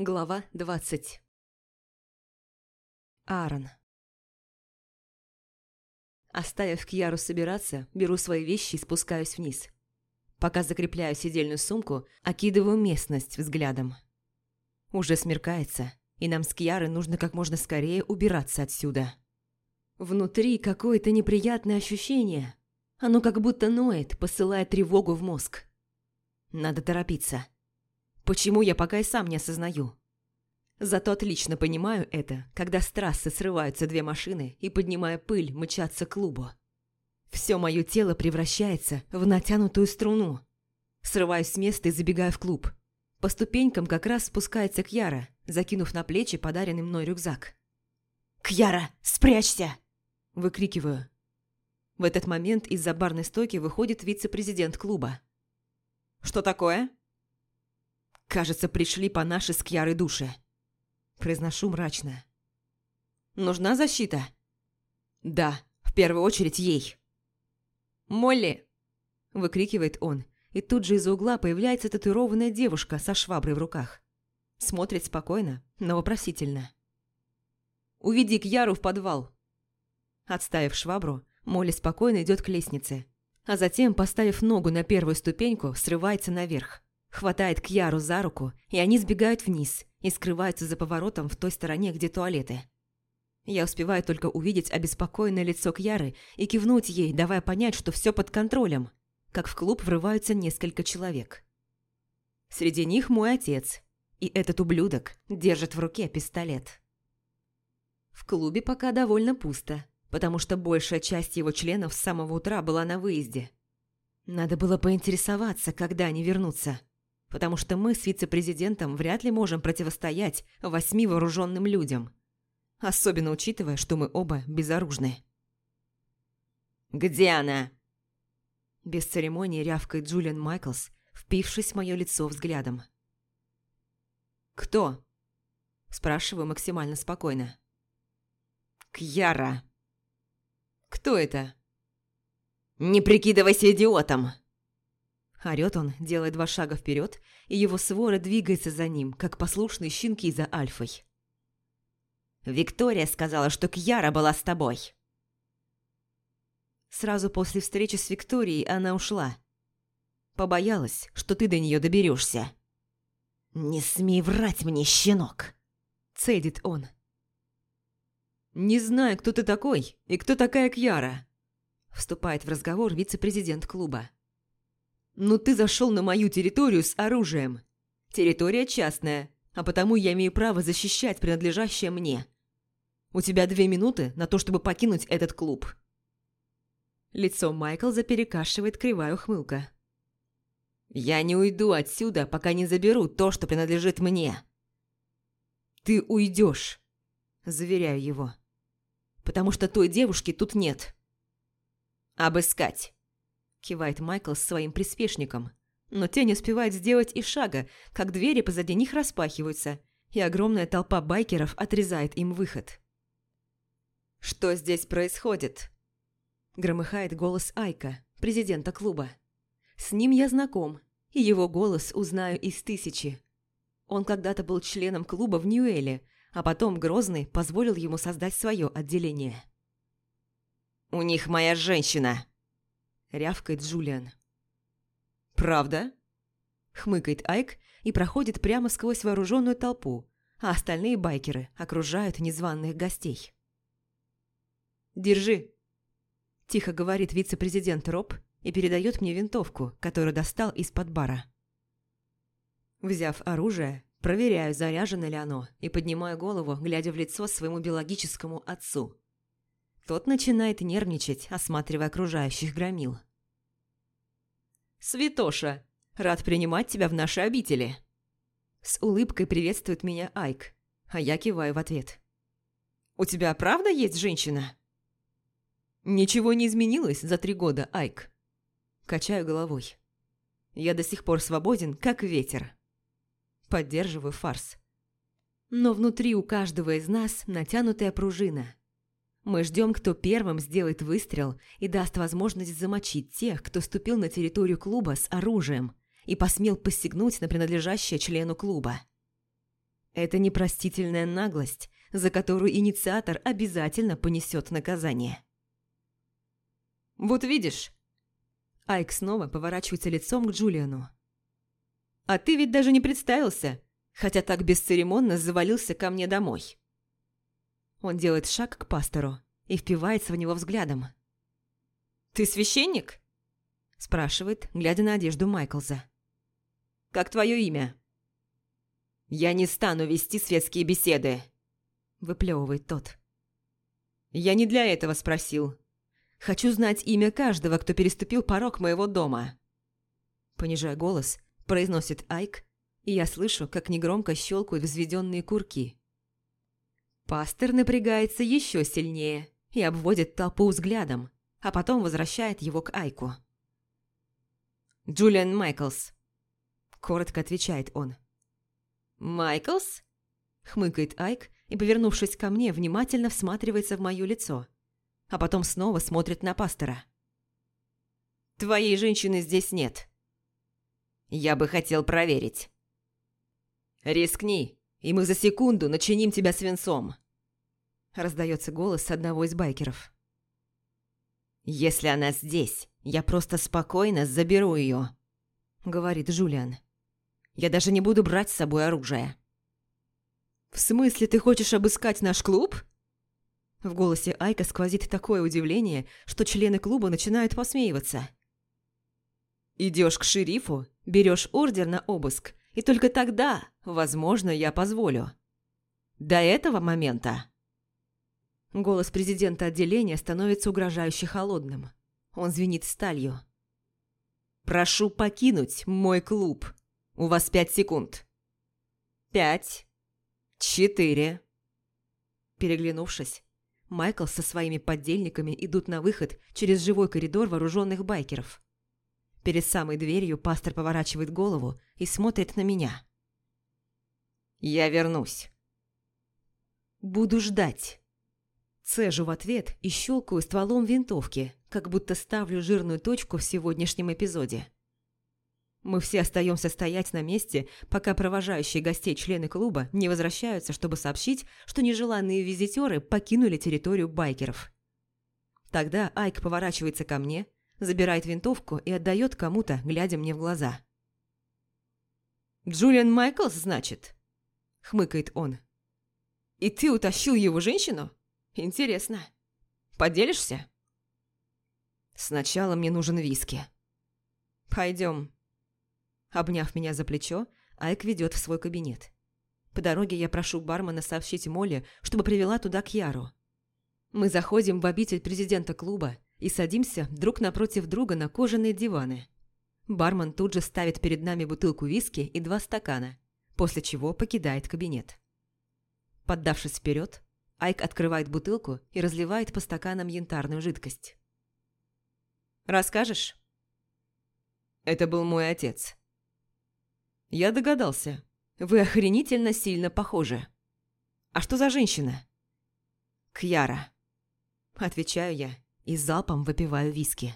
Глава 20 Аарон Оставив Кьяру собираться, беру свои вещи и спускаюсь вниз. Пока закрепляю сидельную сумку, окидываю местность взглядом. Уже смеркается, и нам с Кьярой нужно как можно скорее убираться отсюда. Внутри какое-то неприятное ощущение. Оно как будто ноет, посылая тревогу в мозг. Надо торопиться. Почему я пока и сам не осознаю? Зато отлично понимаю это, когда с трассы срываются две машины и, поднимая пыль, мчатся к клубу. Все мое тело превращается в натянутую струну. Срываюсь с места и забегаю в клуб. По ступенькам как раз спускается Кьяра, закинув на плечи подаренный мной рюкзак. «Кьяра, спрячься!» Выкрикиваю. В этот момент из-за барной стойки выходит вице-президент клуба. «Что такое?» Кажется, пришли по нашей с Кьярой душе. Произношу мрачно. Нужна защита? Да, в первую очередь ей. «Молли!» – выкрикивает он, и тут же из-за угла появляется татуированная девушка со шваброй в руках. Смотрит спокойно, но вопросительно. «Уведи Кьяру в подвал!» Отставив швабру, Молли спокойно идет к лестнице, а затем, поставив ногу на первую ступеньку, срывается наверх. Хватает Кьяру за руку, и они сбегают вниз и скрываются за поворотом в той стороне, где туалеты. Я успеваю только увидеть обеспокоенное лицо Кьяры и кивнуть ей, давая понять, что все под контролем, как в клуб врываются несколько человек. Среди них мой отец, и этот ублюдок держит в руке пистолет. В клубе пока довольно пусто, потому что большая часть его членов с самого утра была на выезде. Надо было поинтересоваться, когда они вернутся потому что мы с вице-президентом вряд ли можем противостоять восьми вооруженным людям. Особенно учитывая, что мы оба безоружны. «Где она?» Без церемонии рявкает Джулиан Майклс, впившись в мое лицо взглядом. «Кто?» Спрашиваю максимально спокойно. «Кьяра». «Кто это?» «Не прикидывайся идиотом!» Орёт он, делая два шага вперед, и его свора двигается за ним, как послушные щенки за Альфой. «Виктория сказала, что Кьяра была с тобой». Сразу после встречи с Викторией она ушла. Побоялась, что ты до нее доберешься. «Не смей врать мне, щенок!» – цедит он. «Не знаю, кто ты такой и кто такая Кьяра», – вступает в разговор вице-президент клуба. «Но ты зашел на мою территорию с оружием. Территория частная, а потому я имею право защищать принадлежащее мне. У тебя две минуты на то, чтобы покинуть этот клуб». Лицо Майклза перекашивает кривая ухмылка. «Я не уйду отсюда, пока не заберу то, что принадлежит мне». «Ты уйдешь», – заверяю его. «Потому что той девушки тут нет». «Обыскать». Кивает Майкл с своим приспешником. Но те не успевают сделать и шага, как двери позади них распахиваются, и огромная толпа байкеров отрезает им выход. «Что здесь происходит?» Громыхает голос Айка, президента клуба. С ним я знаком, и его голос узнаю из тысячи. Он когда-то был членом клуба в Ньюэле, а потом Грозный позволил ему создать свое отделение. «У них моя женщина!» – рявкает Джулиан. «Правда?» – хмыкает Айк и проходит прямо сквозь вооруженную толпу, а остальные байкеры окружают незваных гостей. «Держи!» – тихо говорит вице-президент Роб и передает мне винтовку, которую достал из-под бара. Взяв оружие, проверяю, заряжено ли оно, и поднимаю голову, глядя в лицо своему биологическому отцу – тот начинает нервничать, осматривая окружающих громил. «Святоша, рад принимать тебя в нашей обители!» С улыбкой приветствует меня Айк, а я киваю в ответ. «У тебя правда есть женщина?» «Ничего не изменилось за три года, Айк». Качаю головой. Я до сих пор свободен, как ветер. Поддерживаю фарс. Но внутри у каждого из нас натянутая пружина – мы ждем, кто первым сделает выстрел и даст возможность замочить тех, кто ступил на территорию клуба с оружием и посмел посягнуть на принадлежащее члену клуба. Это непростительная наглость, за которую инициатор обязательно понесет наказание. «Вот видишь...» Айк снова поворачивается лицом к Джулиану. «А ты ведь даже не представился, хотя так бесцеремонно завалился ко мне домой». Он делает шаг к пастору и впивается в него взглядом. «Ты священник?» спрашивает, глядя на одежду Майклза. «Как твое имя?» «Я не стану вести светские беседы», – выплевывает тот. «Я не для этого спросил. Хочу знать имя каждого, кто переступил порог моего дома». Понижая голос, произносит Айк, и я слышу, как негромко щелкают взведенные курки. Пастор напрягается еще сильнее и обводит толпу взглядом, а потом возвращает его к Айку. «Джулиан Майклс», – коротко отвечает он. «Майклс?» – хмыкает Айк и, повернувшись ко мне, внимательно всматривается в мое лицо, а потом снова смотрит на пастора. «Твоей женщины здесь нет». «Я бы хотел проверить». «Рискни, и мы за секунду начиним тебя свинцом», – раздается голос одного из байкеров. «Если она здесь, я просто спокойно заберу ее», – говорит Жулиан. «Я даже не буду брать с собой оружие». «В смысле, ты хочешь обыскать наш клуб?» В голосе Айка сквозит такое удивление, что члены клуба начинают посмеиваться. «Идешь к шерифу, берешь ордер на обыск, и только тогда, возможно, я позволю. До этого момента...» Голос президента отделения становится угрожающе холодным. Он звенит сталью. «Прошу покинуть мой клуб. У вас пять секунд». «Пять. Четыре». Переглянувшись, Майкл со своими поддельниками идут на выход через живой коридор вооруженных байкеров. Перед самой дверью пастор поворачивает голову и смотрит на меня. «Я вернусь». «Буду ждать». Цежу в ответ и щелкаю стволом винтовки, как будто ставлю жирную точку в сегодняшнем эпизоде. Мы все остаемся стоять на месте, пока провожающие гостей члены клуба не возвращаются, чтобы сообщить, что нежеланные визитеры покинули территорию байкеров. Тогда Айк поворачивается ко мне, забирает винтовку и отдает кому-то, глядя мне в глаза. «Джулиан Майклс, значит?» – хмыкает он. «И ты утащил его женщину?» Интересно. Поделишься? Сначала мне нужен виски. Пойдем. Обняв меня за плечо, Айк ведет в свой кабинет. По дороге я прошу бармена сообщить Молли, чтобы привела туда Кьяру. Мы заходим в обитель президента клуба и садимся друг напротив друга на кожаные диваны. Бармен тут же ставит перед нами бутылку виски и два стакана, после чего покидает кабинет. Поддавшись вперед, Айк открывает бутылку и разливает по стаканам янтарную жидкость. «Расскажешь?» Это был мой отец. Я догадался. Вы охренительно сильно похожи. А что за женщина? Кьяра. Отвечаю я и залпом выпиваю виски.